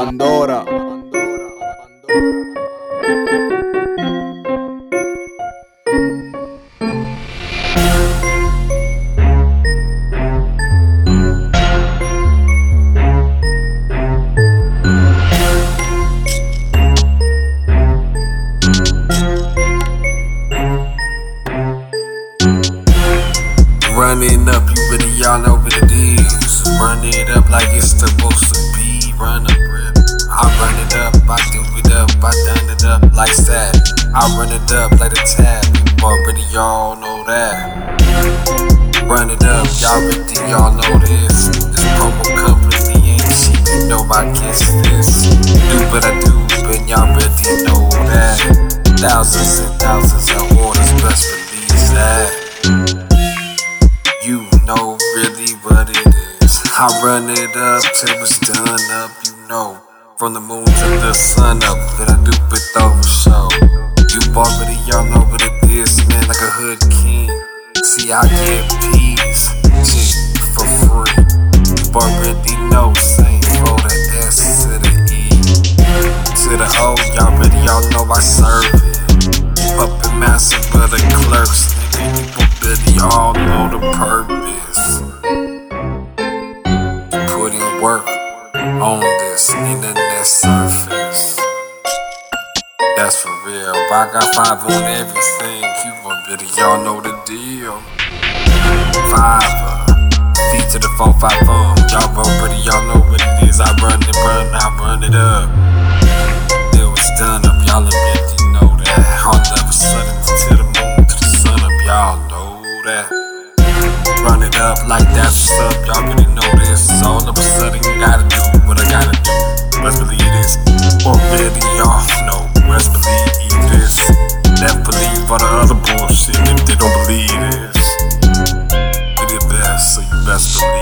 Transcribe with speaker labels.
Speaker 1: Pandora. Run up, you really y'all over the deals. Run it up like it's supposed to be. Run up. I run it up, I do it up, I done it up like that. I run it up like a tab, already y'all know that. Run it up, y'all already y'all know this. Run it up till it's done up, you know. From the moon to the sun up, that I do it over show. You already y'all know what it is, man, like a hood king. See, I get peace, shit for free. You already know, same I got five on everything. You already y'all know the deal. Five, uh, feet to the phone, five on. Y'all already y'all know what it is. I run it, run, I run it up. It was done up, y'all already know that. All of a sudden to the moon, to the sun up, y'all know that. Run it up like that's what's up, y'all already know this. All of a sudden, they